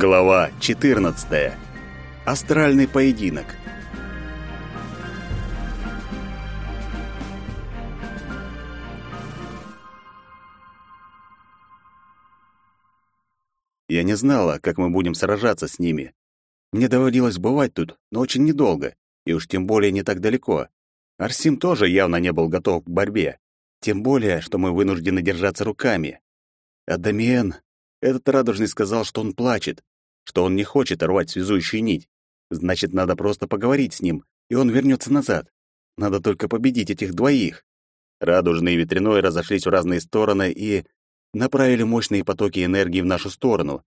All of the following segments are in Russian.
Глава 14. Астральный поединок. Я не знала, как мы будем сражаться с ними. Мне доводилось бывать тут, но очень недолго, и уж тем более не так далеко. Арсим тоже явно не был готов к борьбе. Тем более, что мы вынуждены держаться руками. А Дамиен, этот радужный сказал, что он плачет, что он не хочет рвать связующую нить. Значит, надо просто поговорить с ним, и он вернется назад. Надо только победить этих двоих. Радужный и ветряной разошлись в разные стороны и направили мощные потоки энергии в нашу сторону.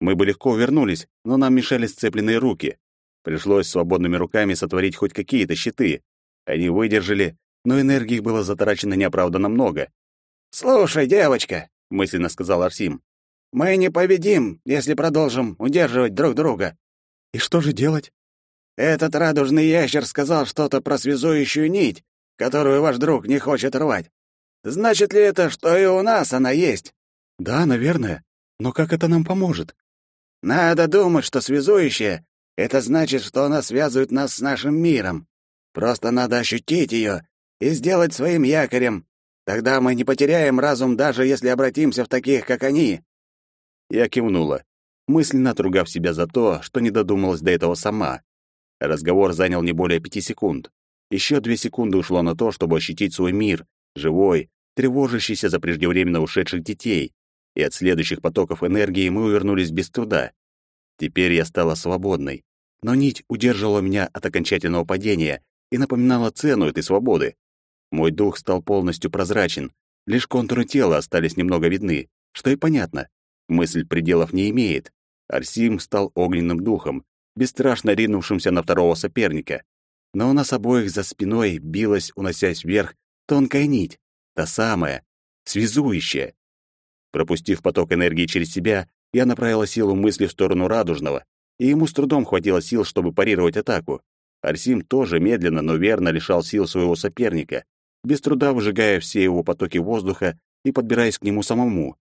Мы бы легко вернулись, но нам мешали сцепленные руки. Пришлось свободными руками сотворить хоть какие-то щиты. Они выдержали, но энергии было затрачено неоправданно много. «Слушай, девочка», — мысленно сказал Арсим, «мы не победим, если продолжим удерживать друг друга». «И что же делать?» «Этот радужный ящер сказал что-то про связующую нить, которую ваш друг не хочет рвать. Значит ли это, что и у нас она есть?» «Да, наверное. Но как это нам поможет?» «Надо думать, что связующая — это значит, что она связывает нас с нашим миром. Просто надо ощутить ее и сделать своим якорем. Тогда мы не потеряем разум, даже если обратимся в таких, как они». Я кивнула, мысленно отругав себя за то, что не додумалась до этого сама. Разговор занял не более пяти секунд. Еще две секунды ушло на то, чтобы ощутить свой мир, живой, тревожащийся за преждевременно ушедших детей, и от следующих потоков энергии мы увернулись без труда. Теперь я стала свободной, но нить удерживала меня от окончательного падения и напоминала цену этой свободы. Мой дух стал полностью прозрачен, лишь контуры тела остались немного видны, что и понятно. Мысль пределов не имеет. Арсим стал огненным духом, бесстрашно ринувшимся на второго соперника. Но у нас обоих за спиной билась, уносясь вверх, тонкая нить, Та самая, связующая. Пропустив поток энергии через себя, я направила силу мысли в сторону Радужного, и ему с трудом хватило сил, чтобы парировать атаку. Арсим тоже медленно, но верно лишал сил своего соперника, без труда выжигая все его потоки воздуха и подбираясь к нему самому.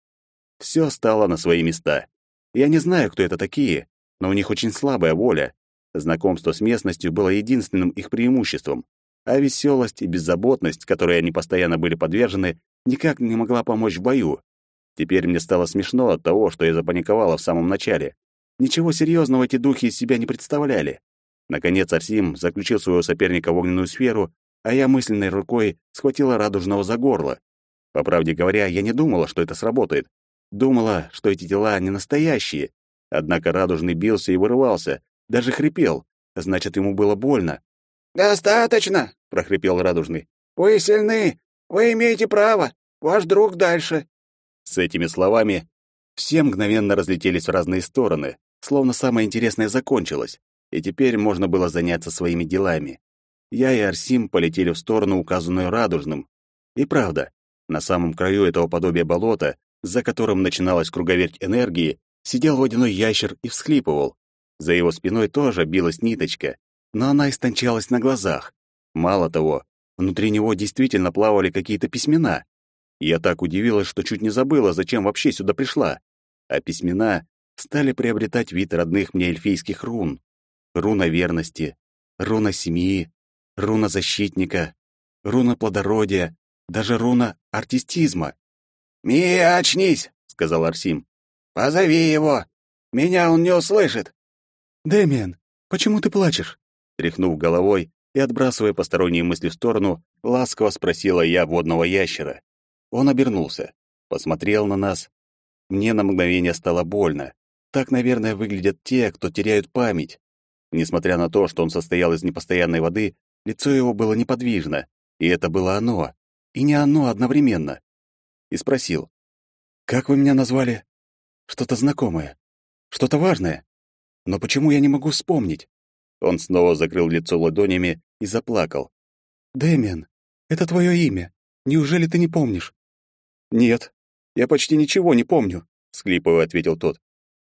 Все стало на свои места. Я не знаю, кто это такие, но у них очень слабая воля. Знакомство с местностью было единственным их преимуществом а веселость и беззаботность, которой они постоянно были подвержены, никак не могла помочь в бою. Теперь мне стало смешно от того, что я запаниковала в самом начале. Ничего серьезного эти духи из себя не представляли. Наконец Арсим заключил своего соперника в огненную сферу, а я мысленной рукой схватила радужного за горло. По правде говоря, я не думала, что это сработает. Думала, что эти тела не настоящие. Однако радужный бился и вырывался, даже хрипел, значит, ему было больно. «Достаточно!» — прохрипел Радужный. «Вы сильны! Вы имеете право! Ваш друг дальше!» С этими словами все мгновенно разлетелись в разные стороны, словно самое интересное закончилось, и теперь можно было заняться своими делами. Я и Арсим полетели в сторону, указанную Радужным. И правда, на самом краю этого подобия болота, за которым начиналась круговерть энергии, сидел водяной ящер и всхлипывал. За его спиной тоже билась ниточка, но она истончалась на глазах. Мало того, внутри него действительно плавали какие-то письмена. Я так удивилась, что чуть не забыла, зачем вообще сюда пришла. А письмена стали приобретать вид родных мне эльфийских рун. Руна верности, руна семьи, руна защитника, руна плодородия, даже руна артистизма. «Мия, очнись!» — сказал Арсим. «Позови его! Меня он не услышит!» «Дэмиан, почему ты плачешь?» Тряхнув головой и отбрасывая посторонние мысли в сторону, ласково спросила я водного ящера. Он обернулся, посмотрел на нас. Мне на мгновение стало больно. Так, наверное, выглядят те, кто теряют память. Несмотря на то, что он состоял из непостоянной воды, лицо его было неподвижно, и это было оно, и не оно одновременно. И спросил, «Как вы меня назвали?» «Что-то знакомое, что-то важное. Но почему я не могу вспомнить?» Он снова закрыл лицо ладонями и заплакал. «Дэмиан, это твое имя. Неужели ты не помнишь?» «Нет, я почти ничего не помню», — схлипывая ответил тот.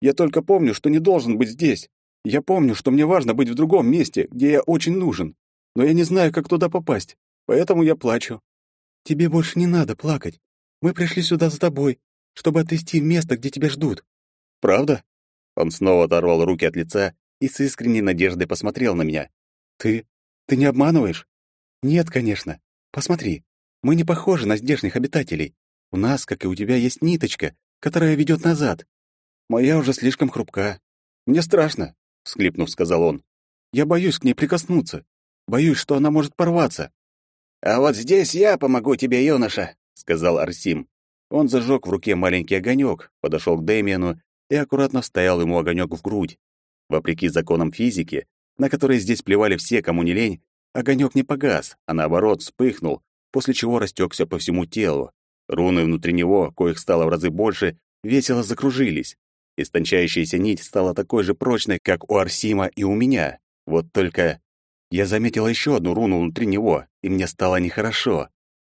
«Я только помню, что не должен быть здесь. Я помню, что мне важно быть в другом месте, где я очень нужен. Но я не знаю, как туда попасть, поэтому я плачу». «Тебе больше не надо плакать. Мы пришли сюда за тобой, чтобы отвезти в место, где тебя ждут». «Правда?» Он снова оторвал руки от лица и с искренней надеждой посмотрел на меня. «Ты... ты не обманываешь?» «Нет, конечно. Посмотри, мы не похожи на здешних обитателей. У нас, как и у тебя, есть ниточка, которая ведет назад. Моя уже слишком хрупка. Мне страшно», — всхлипнув, сказал он. «Я боюсь к ней прикоснуться. Боюсь, что она может порваться». «А вот здесь я помогу тебе, юноша», — сказал Арсим. Он зажег в руке маленький огонек, подошел к Дэмиану и аккуратно вставил ему огонек в грудь. Вопреки законам физики, на которые здесь плевали все, кому не лень, огонек не погас, а наоборот вспыхнул, после чего растекся по всему телу. Руны внутри него, коих стало в разы больше, весело закружились. Истончающаяся нить стала такой же прочной, как у Арсима и у меня. Вот только я заметила еще одну руну внутри него, и мне стало нехорошо,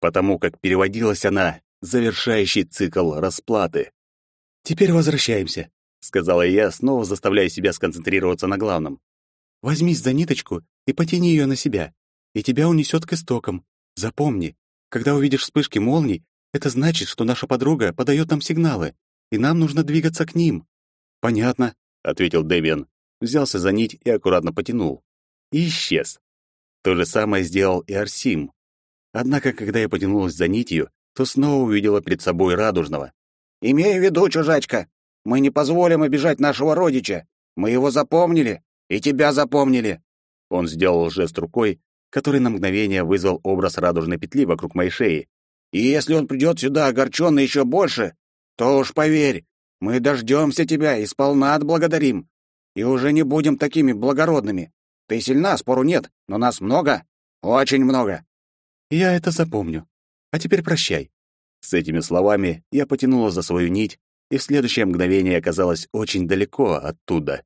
потому как переводилась она завершающий цикл расплаты. «Теперь возвращаемся», — сказала я, снова заставляя себя сконцентрироваться на главном. «Возьмись за ниточку и потяни ее на себя, и тебя унесет к истокам. Запомни, когда увидишь вспышки молний, это значит, что наша подруга подает нам сигналы, и нам нужно двигаться к ним». «Понятно», — ответил Дэвиан, взялся за нить и аккуратно потянул. И исчез. То же самое сделал и Арсим. Однако, когда я потянулась за нитью, то снова увидела перед собой радужного. «Имей в виду, чужачка, мы не позволим обижать нашего родича. Мы его запомнили, и тебя запомнили». Он сделал жест рукой, который на мгновение вызвал образ радужной петли вокруг моей шеи. «И если он придет сюда огорченный еще больше, то уж поверь, мы дождемся тебя и сполна отблагодарим. И уже не будем такими благородными. Ты сильна, спору нет, но нас много, очень много». «Я это запомню. А теперь прощай». С этими словами я потянула за свою нить, и в следующее мгновение оказалась очень далеко оттуда.